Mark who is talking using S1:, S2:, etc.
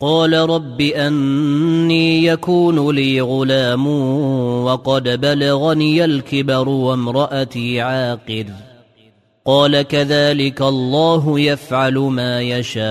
S1: قال رب أني يكون لي غلام وقد بلغني الكبر وامرأتي عاقر. قال كذلك الله يفعل ما يشاء.